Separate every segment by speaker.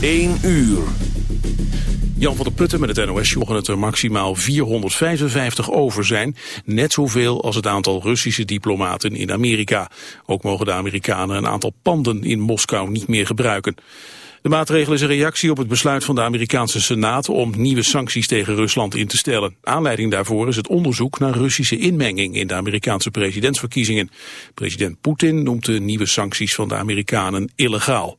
Speaker 1: 1 uur. Jan van der Putten met het NOS mogen het er maximaal 455 over zijn. Net zoveel als het aantal Russische diplomaten in Amerika. Ook mogen de Amerikanen een aantal panden in Moskou niet meer gebruiken. De maatregel is een reactie op het besluit van de Amerikaanse Senaat om nieuwe sancties tegen Rusland in te stellen. Aanleiding daarvoor is het onderzoek naar Russische inmenging in de Amerikaanse presidentsverkiezingen. President Poetin noemt de nieuwe sancties van de Amerikanen illegaal.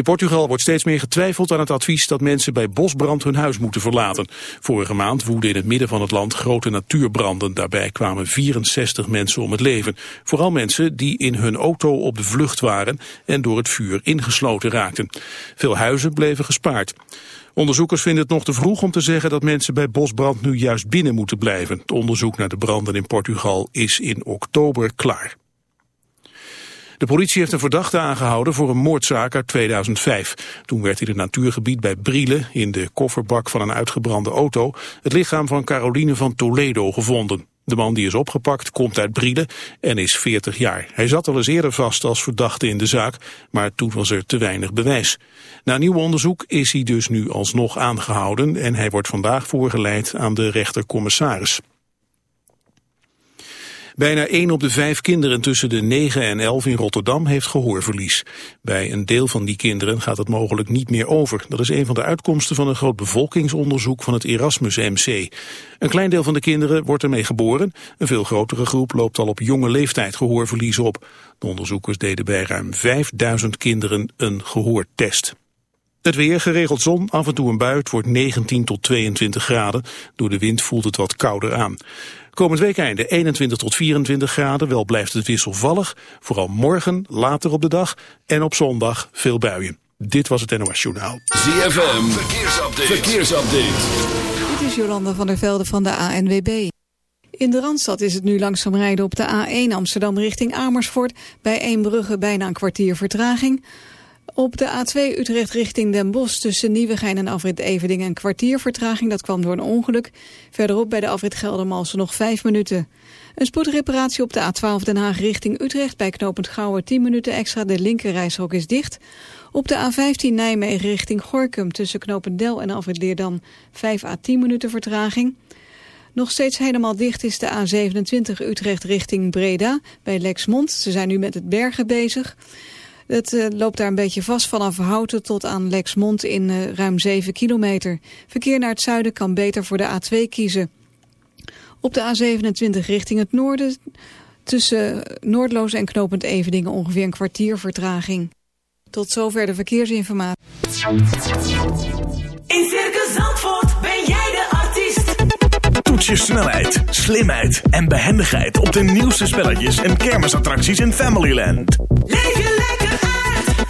Speaker 1: In Portugal wordt steeds meer getwijfeld aan het advies dat mensen bij bosbrand hun huis moeten verlaten. Vorige maand woedden in het midden van het land grote natuurbranden. Daarbij kwamen 64 mensen om het leven. Vooral mensen die in hun auto op de vlucht waren en door het vuur ingesloten raakten. Veel huizen bleven gespaard. Onderzoekers vinden het nog te vroeg om te zeggen dat mensen bij bosbrand nu juist binnen moeten blijven. Het onderzoek naar de branden in Portugal is in oktober klaar. De politie heeft een verdachte aangehouden voor een moordzaak uit 2005. Toen werd in het natuurgebied bij Brielen, in de kofferbak van een uitgebrande auto, het lichaam van Caroline van Toledo gevonden. De man die is opgepakt komt uit Brielen en is 40 jaar. Hij zat al eens eerder vast als verdachte in de zaak, maar toen was er te weinig bewijs. Na nieuw onderzoek is hij dus nu alsnog aangehouden en hij wordt vandaag voorgeleid aan de rechtercommissaris. Bijna 1 op de 5 kinderen tussen de 9 en 11 in Rotterdam heeft gehoorverlies. Bij een deel van die kinderen gaat het mogelijk niet meer over. Dat is een van de uitkomsten van een groot bevolkingsonderzoek van het Erasmus MC. Een klein deel van de kinderen wordt ermee geboren. Een veel grotere groep loopt al op jonge leeftijd gehoorverlies op. De onderzoekers deden bij ruim 5000 kinderen een gehoortest. Het weer, geregeld zon, af en toe een bui. Het wordt 19 tot 22 graden. Door de wind voelt het wat kouder aan. Komend weekende 21 tot 24 graden, wel blijft het wisselvallig. Vooral morgen, later op de dag en op zondag veel buien. Dit was het NOS Journaal.
Speaker 2: ZFM, verkeersupdate. verkeersupdate.
Speaker 3: Dit is Jolanda van der Velde van de ANWB. In de Randstad is het nu langzaam rijden op de A1 Amsterdam richting Amersfoort. Bij Eembrugge bijna een kwartier vertraging. Op de A2 Utrecht richting Den Bosch tussen Nieuwegein en afrit Evedingen een kwartier vertraging. Dat kwam door een ongeluk. Verderop bij de afrit Geldermalsen nog vijf minuten. Een spoedreparatie op de A12 Den Haag richting Utrecht bij knooppunt Gouwen 10 minuten extra. De linkerrijstrook is dicht. Op de A15 Nijmegen richting Gorkum tussen knooppunt Del en afrit Leerdam 5 à 10 minuten vertraging. Nog steeds helemaal dicht is de A27 Utrecht richting Breda bij Lexmond. Ze zijn nu met het bergen bezig. Het uh, loopt daar een beetje vast vanaf Houten tot aan Lexmond in uh, ruim 7 kilometer. Verkeer naar het zuiden kan beter voor de A2 kiezen. Op de A27 richting het noorden tussen Noordloos en Knopend Evedingen ongeveer een kwartier vertraging. Tot zover de verkeersinformatie.
Speaker 4: In Circus Zandvoort ben jij de artiest.
Speaker 5: Toets je snelheid, slimheid en behendigheid op de nieuwste spelletjes en kermisattracties in Familyland.
Speaker 4: Leef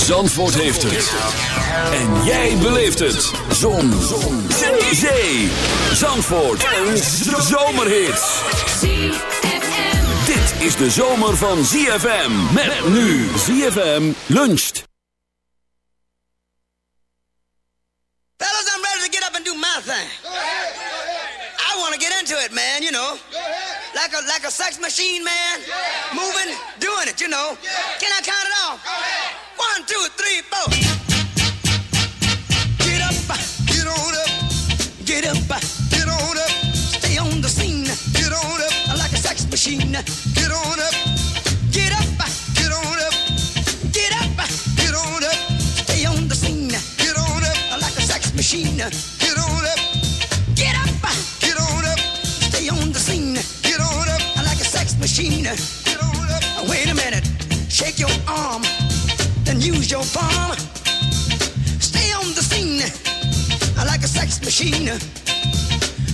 Speaker 2: Zandvoort heeft het. En jij beleeft het. Zon. Zon. Zee. Zee. Zandvoort. Een zomerhit. Dit is de zomer van ZFM. Met nu ZFM luncht.
Speaker 6: Fellas, I'm ready to get up and do my thing. I want to get into it, man, you know. Like a like a sex machine, man. Moving, doing it, you know. Can I count it off? One, two, three, four. Get up, get on up, get up, get on up. Stay on the scene, get on up, like a sex machine. Get on up, get up, get on up, get up, get on up. Stay on the scene, get on up, like a sex machine. Get on up, get up, get on up. Stay on the scene, get on up, like a sex machine. Get on up. Wait a minute, shake your arm, then use your palm. Stay on the scene like a sex machine.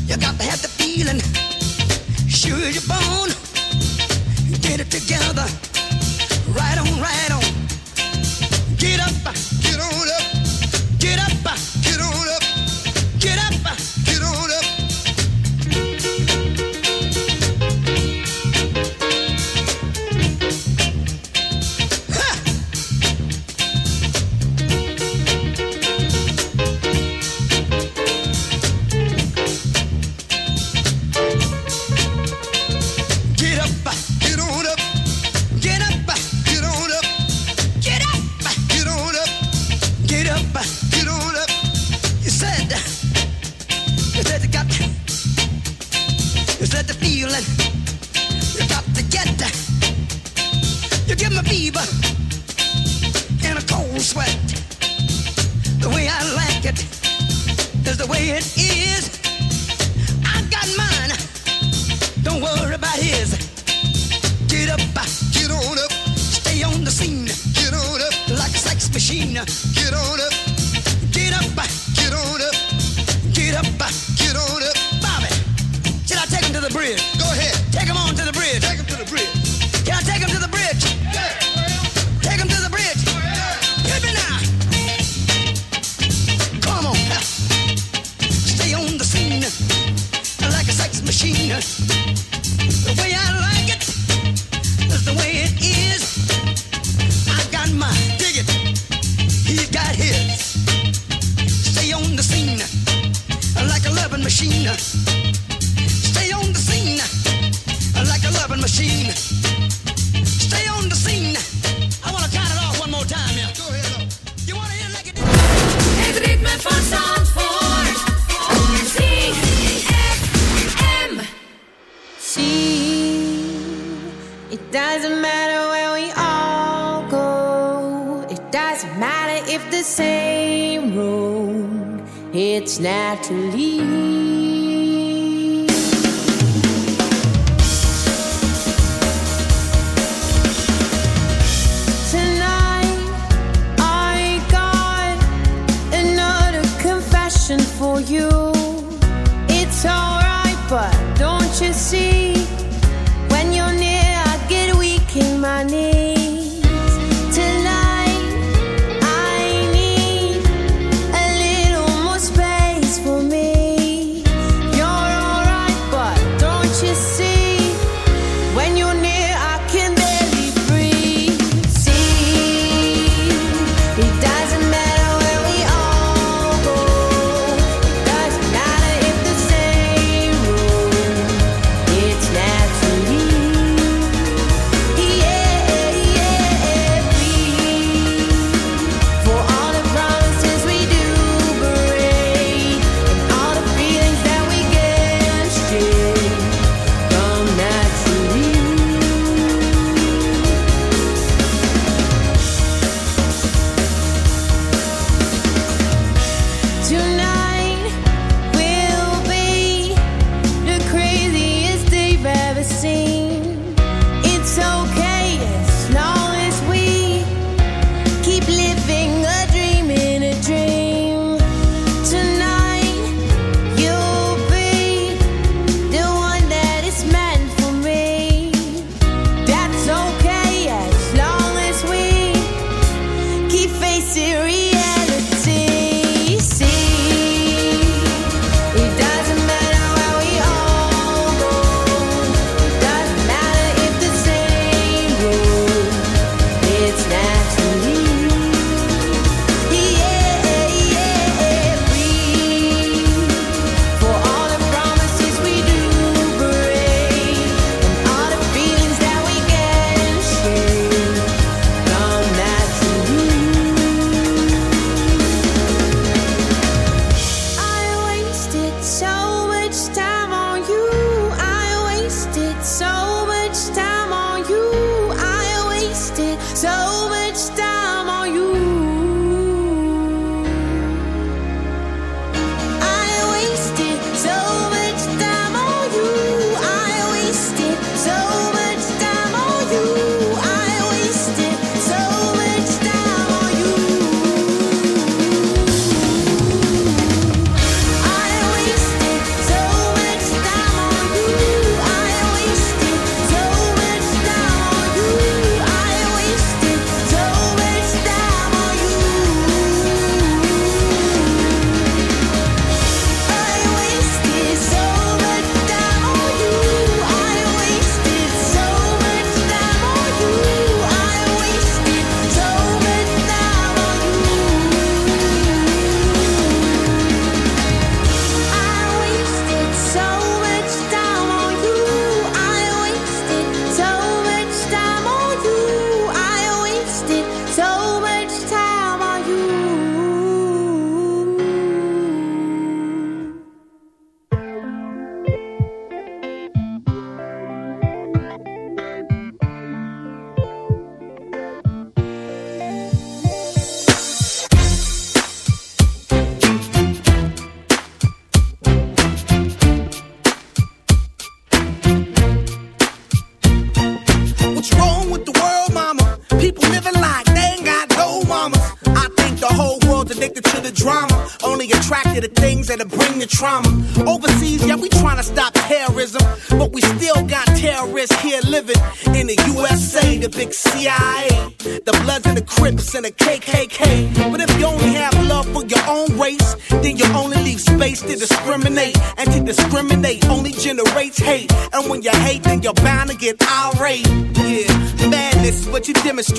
Speaker 6: You got to have the feeling, sure you're born. Get it together, right on, right on. Get up, get on loving machine. Stay on the scene. I want to count it off one more time, yeah. Go ahead. You want to hear like it
Speaker 4: Het ritme van Zandvoort. ZFM.
Speaker 2: See, it doesn't matter where we all go. It doesn't matter if the same road. It's naturally.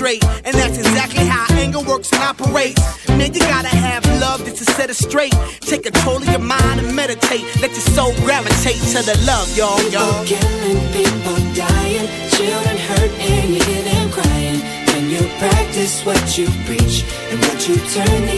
Speaker 7: Demonstrate. And that's exactly how anger works and operates. Man, you gotta have love just to set it straight. Take control of your mind and meditate. Let your soul gravitate to the love, y'all, y'all.
Speaker 8: People Killing people dying, children hurt, and you hear them crying. When you practice what you preach and what you turn the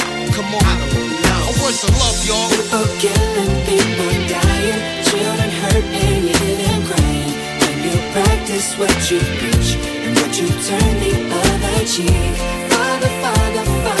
Speaker 9: Come on. I don't know. Where's the love, y'all?
Speaker 8: People killing, people dying, children hurt, and you crying. When you practice what you preach and what you turn the other cheek. Father, Father, Father,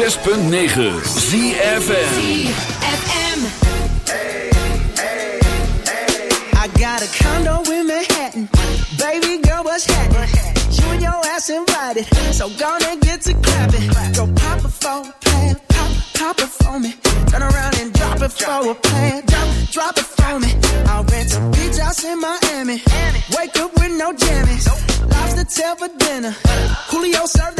Speaker 8: 106.9
Speaker 2: ZFM
Speaker 10: I got a condo in Manhattan. Baby girl, what's happening? You and your ass invited. So gonna get to clapping. Go pop a phone, a plan. Pop, pop a for me. Turn around and drop it for a plan. Drop, drop a phone me. I'll rent some beach house in Miami. Wake up with no jammies. Lobster tell for dinner. Julio served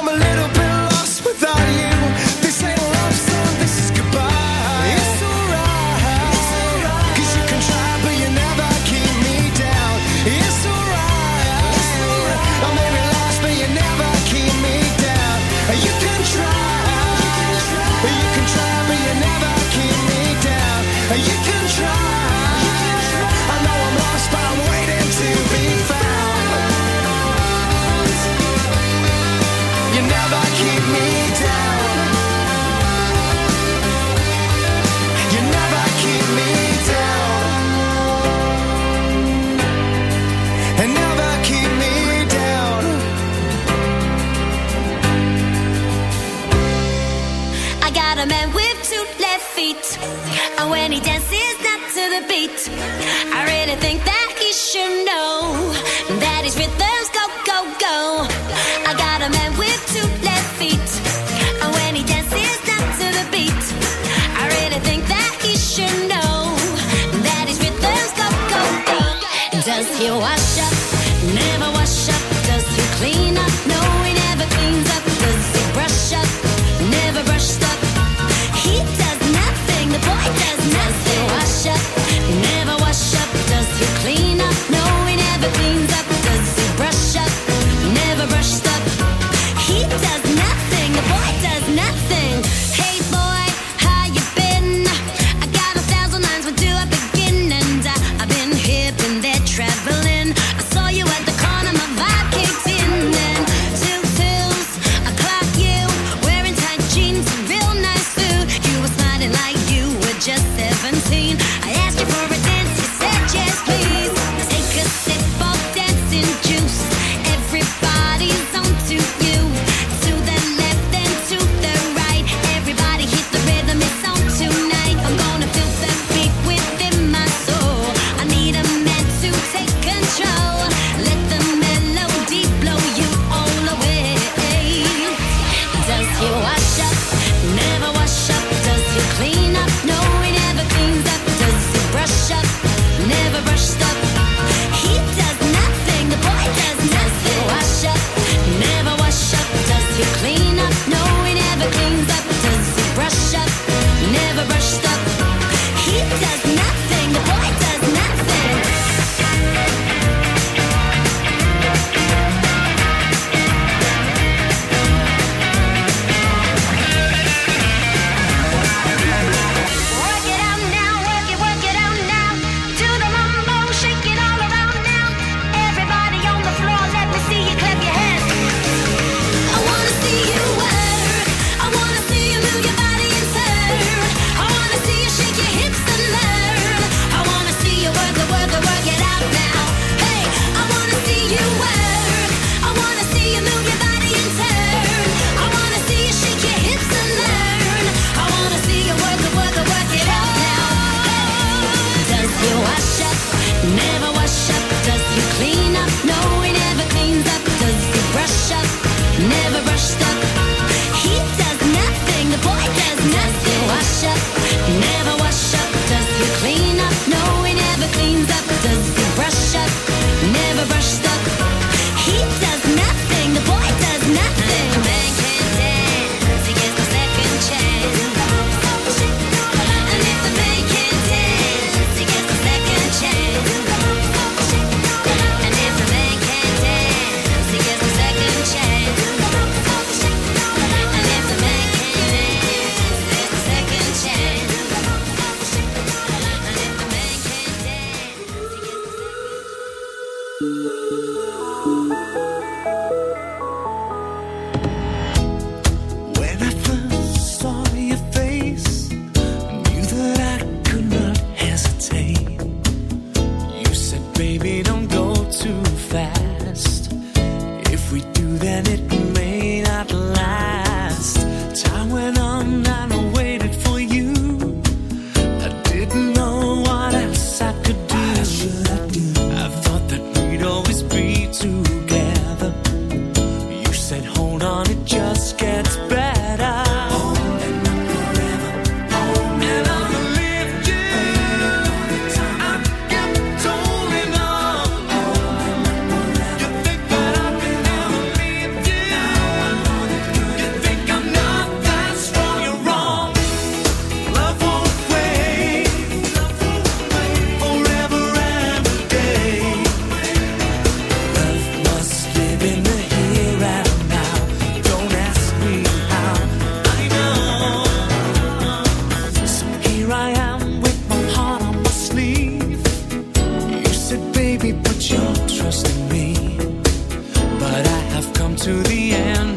Speaker 11: to
Speaker 12: the
Speaker 13: end.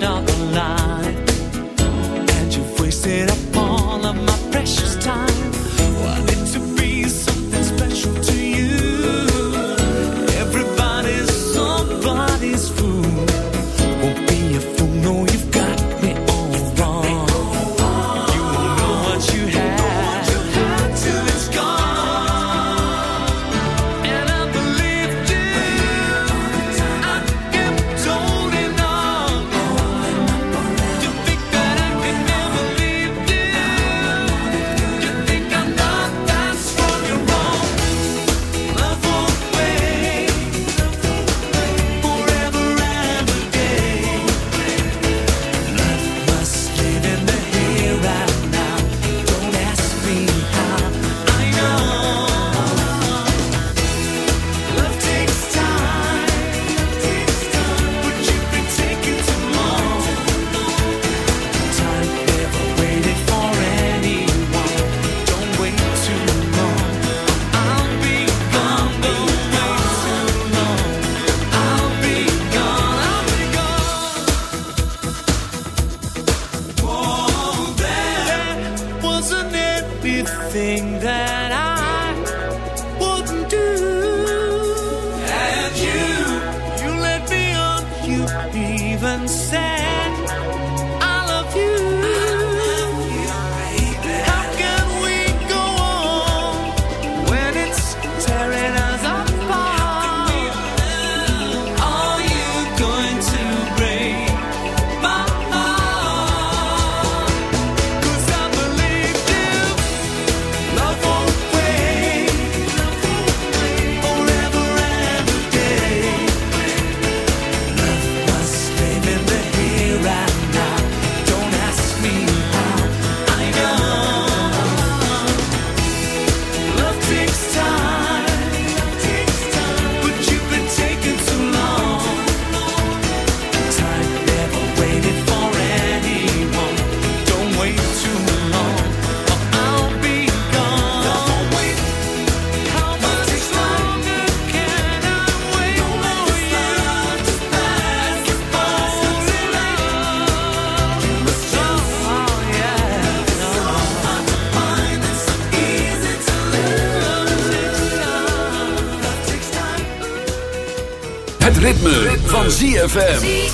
Speaker 2: ZFM.